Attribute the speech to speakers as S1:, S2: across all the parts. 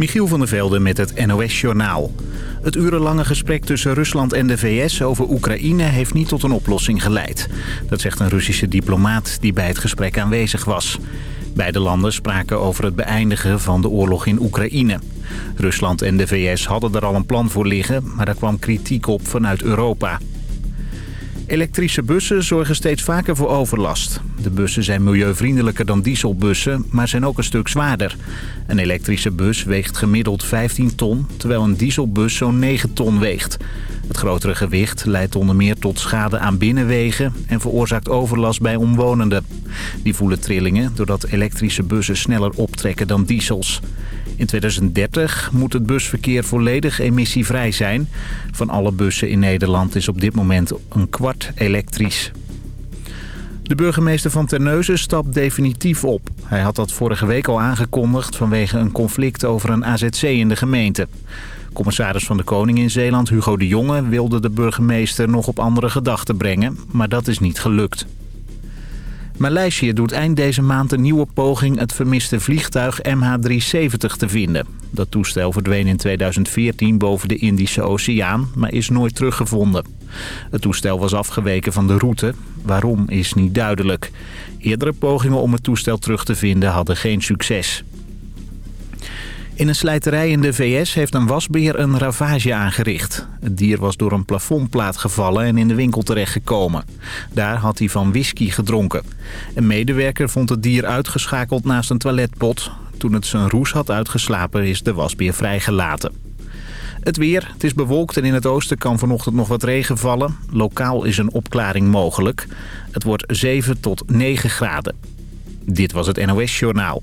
S1: Michiel van der Velde met het NOS-journaal. Het urenlange gesprek tussen Rusland en de VS over Oekraïne heeft niet tot een oplossing geleid. Dat zegt een Russische diplomaat die bij het gesprek aanwezig was. Beide landen spraken over het beëindigen van de oorlog in Oekraïne. Rusland en de VS hadden er al een plan voor liggen, maar daar kwam kritiek op vanuit Europa. Elektrische bussen zorgen steeds vaker voor overlast. De bussen zijn milieuvriendelijker dan dieselbussen, maar zijn ook een stuk zwaarder. Een elektrische bus weegt gemiddeld 15 ton, terwijl een dieselbus zo'n 9 ton weegt. Het grotere gewicht leidt onder meer tot schade aan binnenwegen en veroorzaakt overlast bij omwonenden. Die voelen trillingen doordat elektrische bussen sneller optrekken dan diesels. In 2030 moet het busverkeer volledig emissievrij zijn. Van alle bussen in Nederland is op dit moment een kwart elektrisch. De burgemeester van Terneuzen stapt definitief op. Hij had dat vorige week al aangekondigd vanwege een conflict over een AZC in de gemeente. Commissaris van de Koning in Zeeland, Hugo de Jonge, wilde de burgemeester nog op andere gedachten brengen, maar dat is niet gelukt. Maleisië doet eind deze maand een nieuwe poging het vermiste vliegtuig MH370 te vinden. Dat toestel verdween in 2014 boven de Indische Oceaan, maar is nooit teruggevonden. Het toestel was afgeweken van de route. Waarom is niet duidelijk. Eerdere pogingen om het toestel terug te vinden hadden geen succes. In een slijterij in de VS heeft een wasbeer een ravage aangericht. Het dier was door een plafondplaat gevallen en in de winkel terechtgekomen. Daar had hij van whisky gedronken. Een medewerker vond het dier uitgeschakeld naast een toiletpot. Toen het zijn roes had uitgeslapen is de wasbeer vrijgelaten. Het weer. Het is bewolkt en in het oosten kan vanochtend nog wat regen vallen. Lokaal is een opklaring mogelijk. Het wordt 7 tot 9 graden. Dit was het NOS Journaal.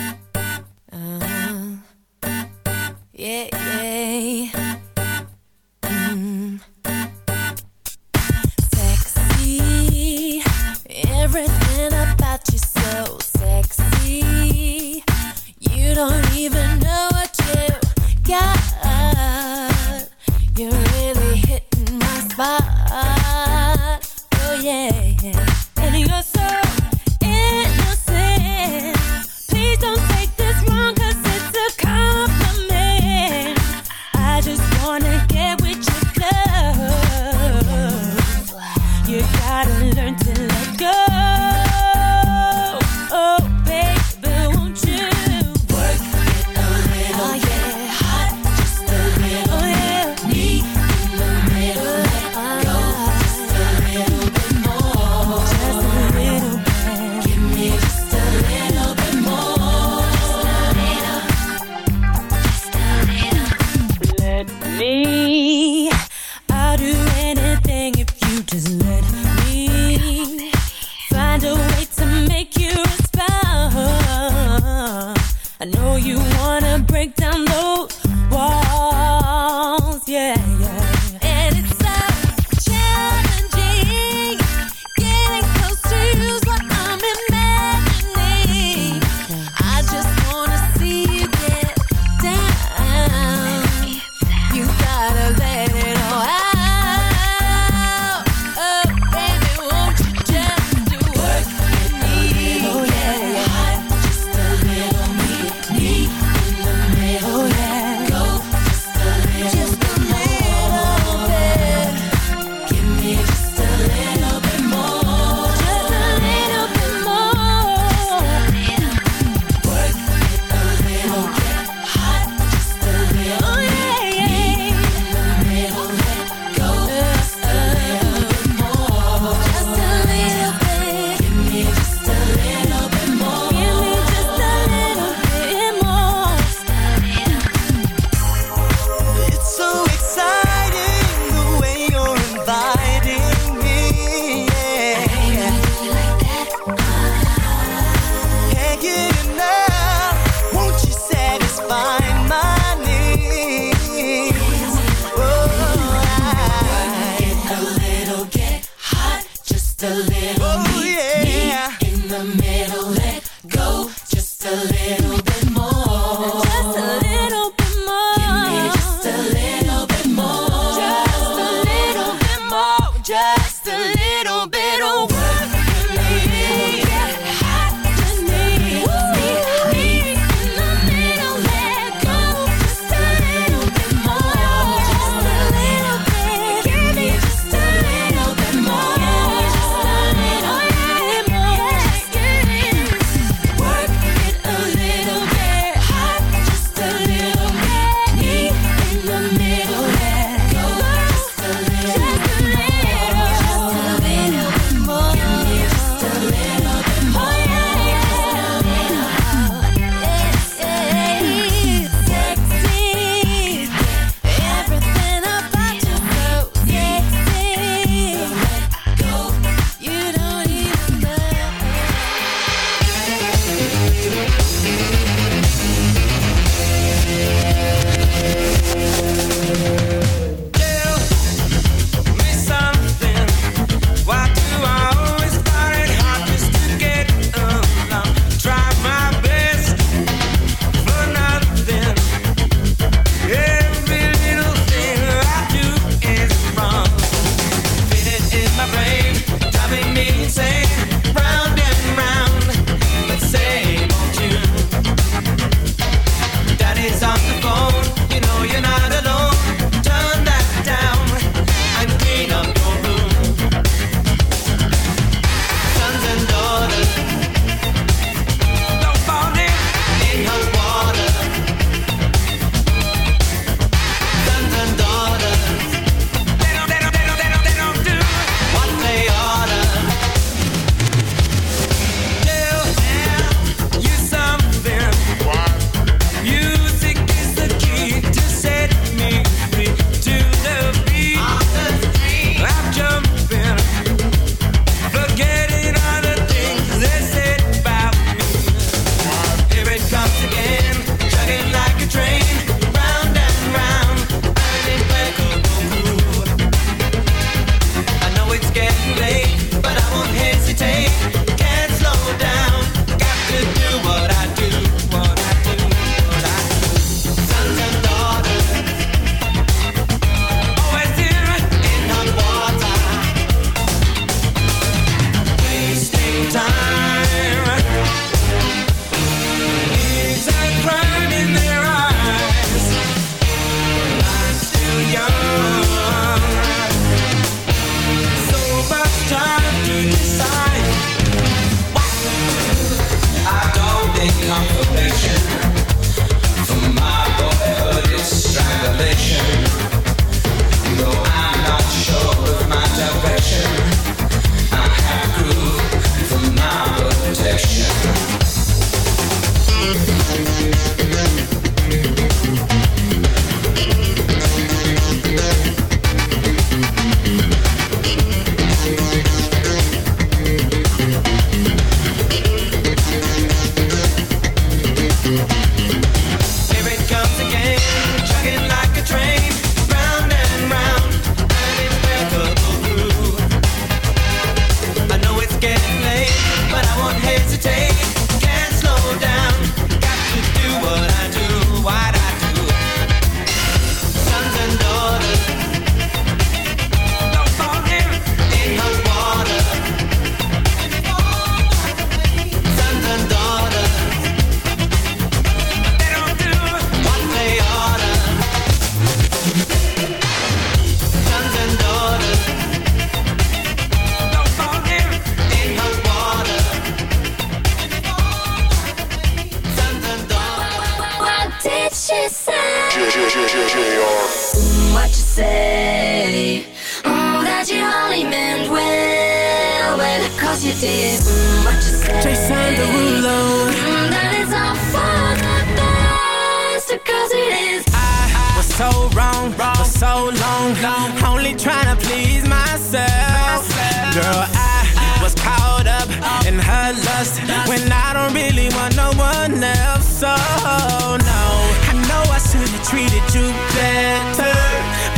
S2: what you did, mm, what you said.
S3: Jason Derulo.
S2: Mm, that it's all for the best, cause it is.
S3: I, was so wrong, wrong, for so long, long. Only trying to please myself. myself. Girl, I, I was caught up, up in her lust, lust when I don't really want no one else. So, no, I know I should have treated you better,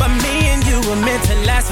S3: but me and you were meant to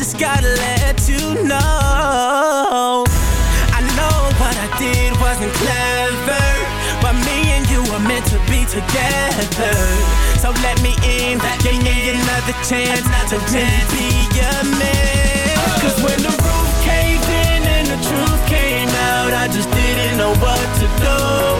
S3: just gotta let you know I know
S4: what
S3: I did wasn't clever But me and you were meant to be together So let me in, give me,
S4: in. another chance another To chance.
S3: be your man oh. Cause when the
S4: roof caved in and the truth came out I just didn't know what to do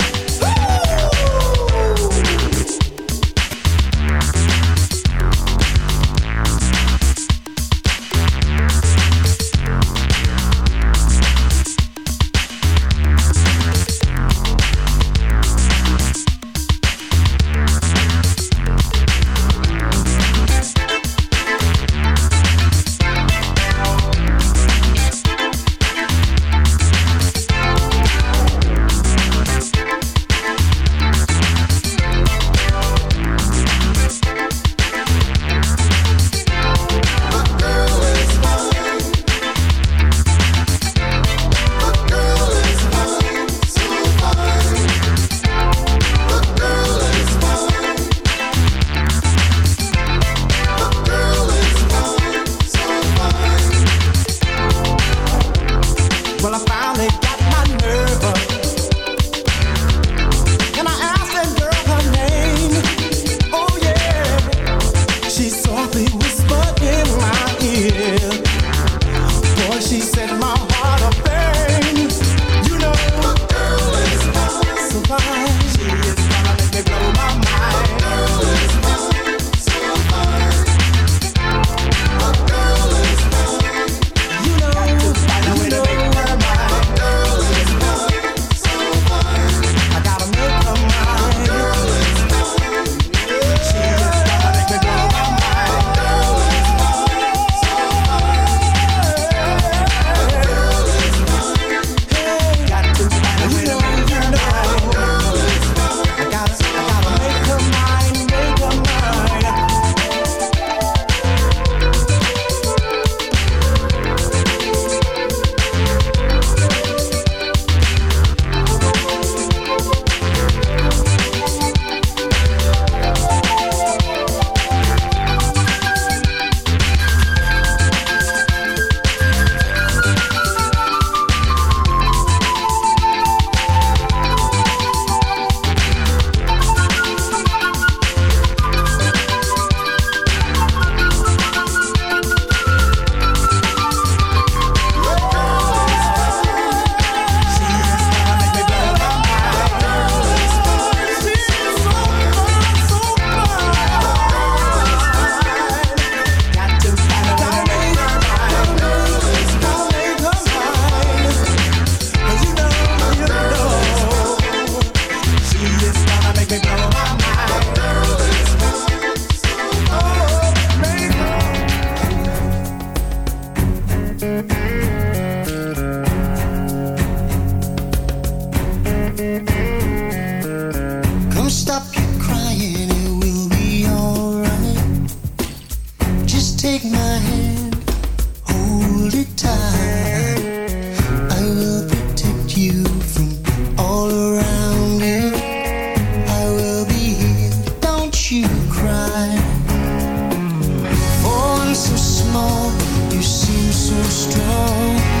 S2: You seem so strong.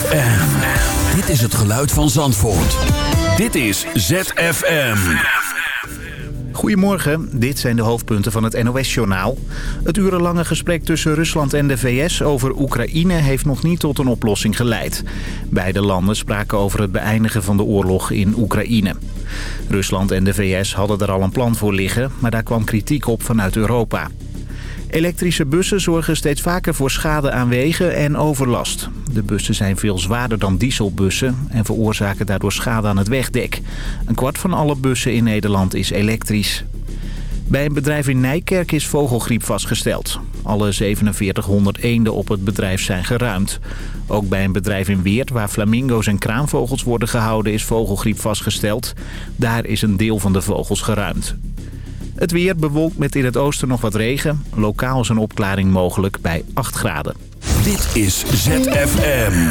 S5: ZFM. Dit is het geluid van Zandvoort. Dit is ZFM.
S1: Goedemorgen, dit zijn de hoofdpunten van het NOS-journaal. Het urenlange gesprek tussen Rusland en de VS over Oekraïne heeft nog niet tot een oplossing geleid. Beide landen spraken over het beëindigen van de oorlog in Oekraïne. Rusland en de VS hadden er al een plan voor liggen, maar daar kwam kritiek op vanuit Europa. Elektrische bussen zorgen steeds vaker voor schade aan wegen en overlast. De bussen zijn veel zwaarder dan dieselbussen en veroorzaken daardoor schade aan het wegdek. Een kwart van alle bussen in Nederland is elektrisch. Bij een bedrijf in Nijkerk is vogelgriep vastgesteld. Alle 4700 eenden op het bedrijf zijn geruimd. Ook bij een bedrijf in Weert waar flamingo's en kraanvogels worden gehouden is vogelgriep vastgesteld. Daar is een deel van de vogels geruimd. Het weer bewolkt met in het oosten nog wat regen. Lokaal is een opklaring mogelijk bij 8 graden.
S5: Dit is ZFM.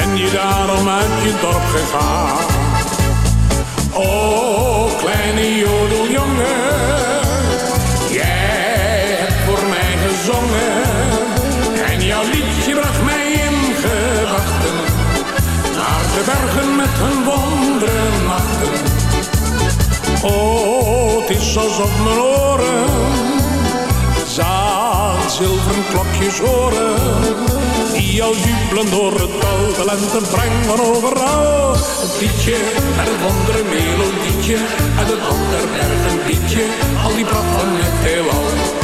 S6: Ben je daarom uit je dorp gegaan? Oh, kleine jodeljongen, jij hebt voor mij gezongen. En jouw liedje bracht mij in gedachten. Naar de bergen met hun wonderen nachten. Oh, het is alsof mijn oren horen. Die al jubelen door het dal, de lente brengen overal. Het liedje met het wondere melodietje, uit het ander bergen liedje, al die pracht van het heelal.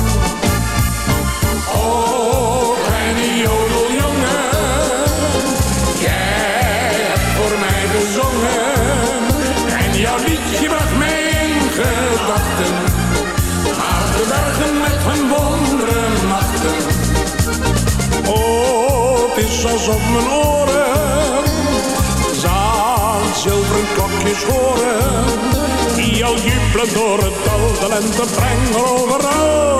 S6: Is alsof mijn oren zaad zilveren klokjes horen. Die jou jubelen door het dal, de lente overal.